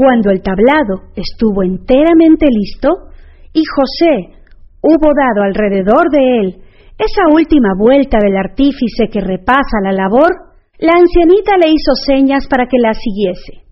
Cuando el tablado estuvo enteramente listo y José hubo dado alrededor de él esa última vuelta del artífice que repasa la labor, la ancianita le hizo señas para que la siguiese.